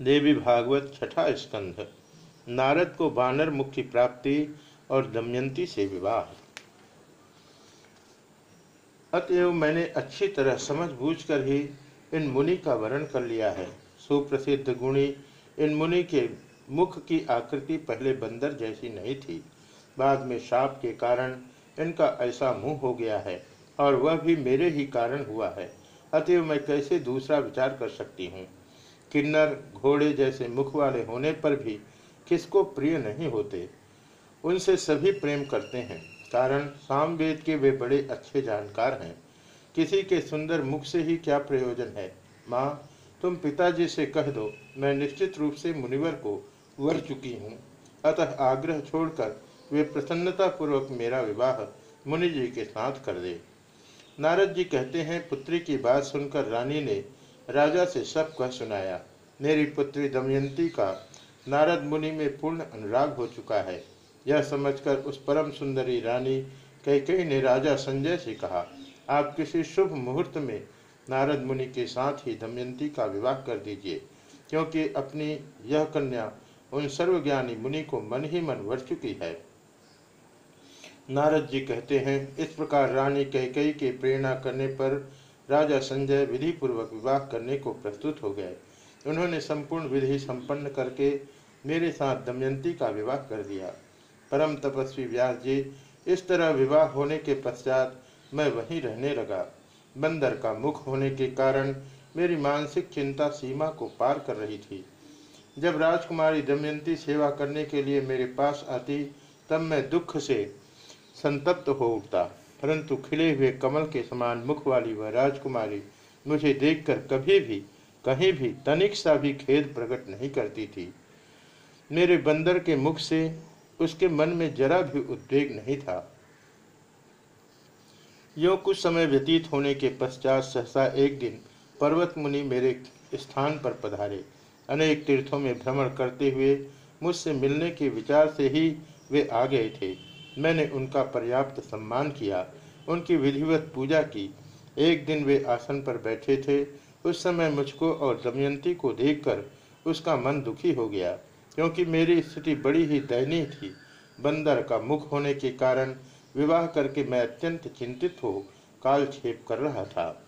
देवी भागवत छठा स्कंध। नारद को बानर मुख की प्राप्ति और दमयंती से विवाह। अतएव मैंने अच्छी तरह समझ बूझ कर ही इन मुनि का वर्ण कर लिया है। सुप्रसिद्ध गुणी इन मुनि के मुख की आकृति पहले बंदर जैसी नहीं थी। बाद में शाप के कारण इनका ऐसा मुँह हो गया है और वह भी मेरे ही कारण हुआ है। अतएव मैं कैसे दूसरा विचार कर सकती हूँ? किन्नर, घोड़े जैसे मुख वाले होने पर भी किसको प्रिय नहीं होते? उनसे सभी प्रेम करते हैं, कारण सामवेद के वे बड़े अच्छे जानकार हैं। किसी के सुंदर मुख से ही क्या प्रयोजन है? माँ, तुम पिताजी से कह दो, मैं निश्चित रूप से मुनिवर को वर चुकी हूँ। अतः आग्रह छोड़कर वे प्रसन्नता पूर्वक मेरा विवाह मुनि जी के साथ कर दे। नारद जी कहते हैं, पुत्री की बात सुनकर रानी ने राजा से सब कह सुनाया, मेरी पुत्री दमयंती का नारद मुनि में पूर्ण अनुराग हो चुका है। यह समझकर उस परम सुंदरी रानी कई ने राजा संजय से कहा, आप किसी शुभ मुहूर्त में नारद मुनि के साथ ही दमयंती का विवाह कर दीजिए, क्योंकि अपनी यह कन्या उन सर्वज्ञानी मुनि को मन ही मन वर चुकी है। नारद जी कहते हैं, इस प्रकार रानी कैकई के प्रेरणा करने पर राजा संजय विधि पूर्वक विवाह करने को प्रस्तुत हो गए। उन्होंने संपूर्ण विधि संपन्न करके मेरे साथ दमयंती का विवाह कर दिया। परम तपस्वी व्यास जी, इस तरह विवाह होने के पश्चात मैं वहीं रहने लगा। बंदर का मुख होने के कारण मेरी मानसिक चिंता सीमा को पार कर रही थी। जब राजकुमारी दमयंती सेवा करने के लिए मेरे पास आती, तब मैं दुख से संतप्त हो उठता। परंतु खिले हुए कमल के समान मुख वाली वह राजकुमारी मुझे देखकर कभी भी, कहीं भी तनिक सा भी खेद प्रकट नहीं करती थी। मेरे बंदर के मुख से उसके मन में जरा भी उद्वेग नहीं था। यो कुछ समय व्यतीत होने के पश्चात सहसा एक दिन पर्वत मुनि मेरे स्थान पर पधारे। अनेक तीर्थों में भ्रमण करते हुए मुझसे मिलने के विचार से ही वे आ गए थे। मैंने उनका पर्याप्त सम्मान किया। उनकी विधिवत पूजा की। एक दिन वे आसन पर बैठे थे। उस समय मुझको और दमयंती को देखकर उसका मन दुखी हो गया, क्योंकि मेरी स्थिति बड़ी ही दयनीय थी। बंदर का मुख होने के कारण विवाह करके मैं अत्यंत चिंतित हो कालक्षेप कर रहा था।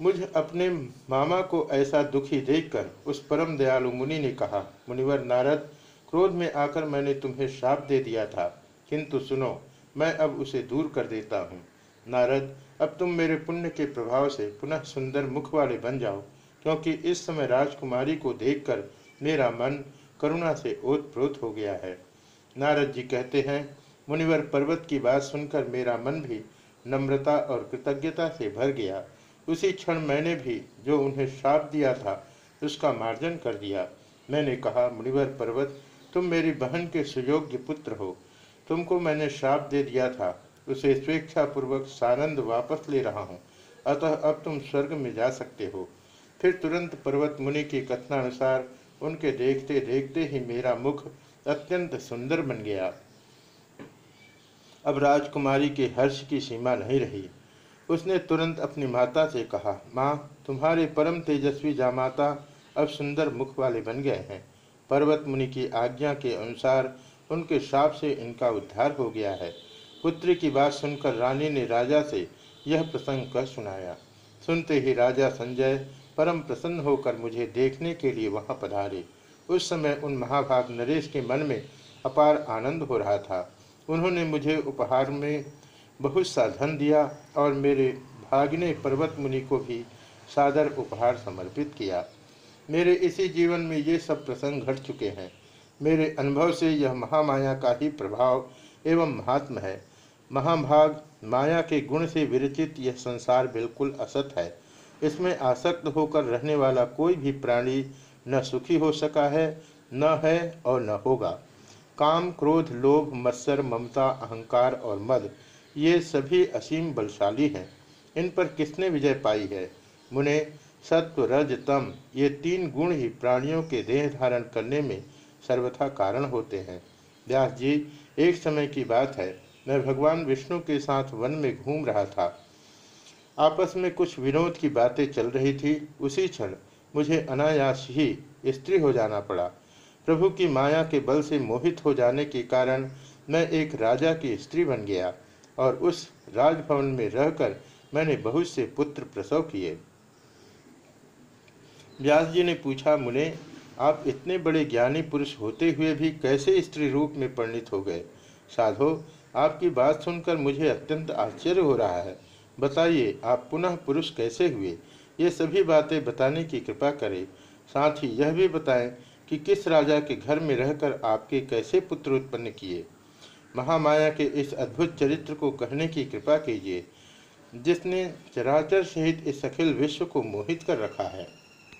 मुझ अपने मामा को ऐसा दुखी देखकर उस परम दयालु मुनि ने कहा, मुनिवर नारद क्रोध में आकर मैंने तुम्हें श्राप दे दिया था। किंतु सुनो, मैं अब उसे दूर कर देता हूँ। नारद, अब तुम मेरे पुण्य के प्रभाव से पुनः सुंदर मुख वाले बन जाओ, क्योंकि इस समय राजकुमारी को देखकर मेरा मन करुणा से ओतप्रोत हो गया है। नारद जी कहते हैं, मुनिवर पर्वत की बात सुनकर मेरा मन भी नम्रता और कृतज्ञता से भर गया। उसी क्षण मैंने भी जो उन्हें श्राप दिया था, उसका मार्जन कर दिया। मैंने कहा, मुनिवर पर्वत तुम मेरी बहन के सुयोग्य पुत्र हो। तुमको मैंने श्राप दे दिया था। उसे स्वेच्छा पूर्वक सानंद वापस ले रहा हूँ। अतः अब तुम स्वर्ग में जा सकते हो। फिर तुरंत पर्वत मुनि की कथनानुसार उनके देखते देखते ही मेरा मुख अत्यंत सुंदर बन गया। अब राजकुमारी के हर्ष की सीमा नहीं रही। उसने तुरंत अपनी माता से कहा, माँ, तुम्हारे परम तेजस्वी जामाता अब सुंदर मुख वाले बन गए हैं। पर्वत मुनि की आज्ञा के अनुसार उनके श्राप से इनका उद्धार हो गया है। पुत्री की बात सुनकर रानी ने राजा से यह प्रसंग कर सुनाया। सुनते ही राजा संजय परम प्रसन्न होकर मुझे देखने के लिए वहाँ पधारे। उस समय उन महाभाग नरेश के मन में अपार आनंद हो रहा था। उन्होंने मुझे उपहार में बहुत सा धन दिया और मेरे भागने पर्वत मुनि को भी सादर उपहार समर्पित किया। मेरे इसी जीवन में ये सब प्रसंग घट चुके हैं। मेरे अनुभव से यह महामाया का ही प्रभाव एवं महात्म है। महाभाग माया के गुण से विरचित यह संसार बिल्कुल असत है। इसमें आसक्त होकर रहने वाला कोई भी प्राणी न सुखी हो सका है, न है और न होगा। काम, क्रोध, लोभ, मत्सर, ममता, अहंकार और मद, ये सभी असीम बलशाली हैं। इन पर किसने विजय पाई है? मुने सत्व रज तम ये तीन गुण ही प्राणियों के देह धारण करने में सर्वथा कारण होते हैं। व्यास जी, एक समय की बात है, मैं भगवान विष्णु के साथ वन में घूम रहा था। आपस में कुछ विनोद की बातें चल रही थी, उसी क्षण मुझे अनायास ही स्त्री हो जाना पड़ा। प्रभु की माया के बल से मोहित हो जाने के कारण मैं एक राजा की स्त्री बन गया और उस राजभवन में रहकर मैंने बहुत से पुत्र प्रसव किए। व्यास जी ने पूछा, मुने, आप इतने बड़े ज्ञानी पुरुष होते हुए भी कैसे स्त्री रूप में परिणित हो गए? साधो, आपकी बात सुनकर मुझे अत्यंत आश्चर्य हो रहा है। बताइए, आप पुनः पुरुष कैसे हुए? ये सभी बातें बताने की कृपा करें। साथ ही यह भी बताएँ कि किस राजा के घर में रहकर आपके कैसे पुत्र उत्पन्न किए? महामाया के इस अद्भुत चरित्र को कहने की कृपा कीजिए, जिसने चराचर सहित इस अखिल विश्व को मोहित कर रखा है।